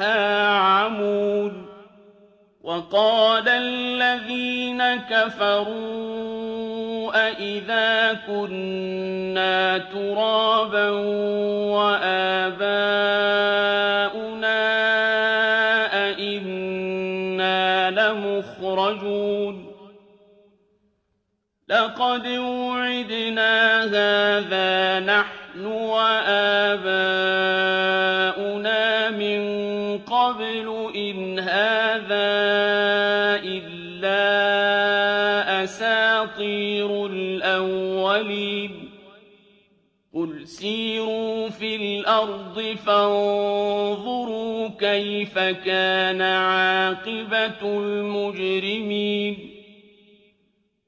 مِّنْهَا عَمُونَ وَقَالَ الَّذِينَ كَفَرُوا أَإِذَا كُنَّا تُرَابًا وَآبَاؤُنَا أَئِنَّا لَمُخْرَجُونَ لَقَدْ وُعِدْنَا هَٰذَا نَحْنُ وَآبَاؤُنَا مِن قَبْلُ إِنْ هَٰذَا إِلَّا أَسَاطِيرُ الْأَوَّلِينَ. قُلْ سِيرُوا فِي الْأَرْضِ فَانظُرُوا كَيْفَ كَانَ عَاقِبَةُ الْمُجْرِمِينَ.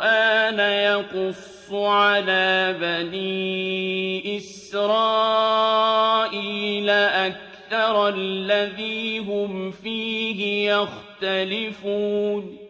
الْقُرْآنَ يَقُصُّ عَلَىٰ بَنِي إِسْرَائِيلَ أَكْثَرَ الَّذِي هُمْ فِيهِ يَخْتَلِفُونَ.